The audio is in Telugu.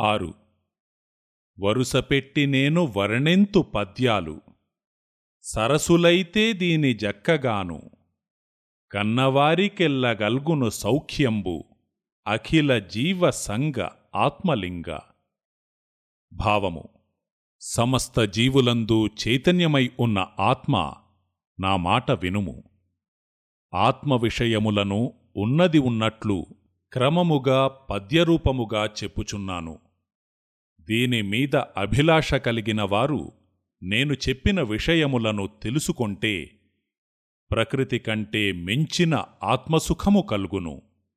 ఆరు. వరుసపెట్టి నేను వర్ణెంతు పద్యాలు. సరసులైతే దీని జక్కగాను. కన్నవారికెల్లగల్గును సౌఖ్యంబు. అఖిల జీవ సంగ ఆత్మలింగ. భావము. సమస్త జీవులందు చైతన్యమై ఉన్న ఆత్మ నా మాట వినుము. ఆత్మ విషయములను ఉన్నది ఉన్నట్లు క్రమముగా పద్యరూపముగా చెప్పుచున్నాను. దీని మీద అభిలాష కలిగిన వారు నేను చెప్పిన విషయములను తెలుసుకొంటే ప్రకృతి కంటే మించిన ఆత్మసుఖము కలుగును.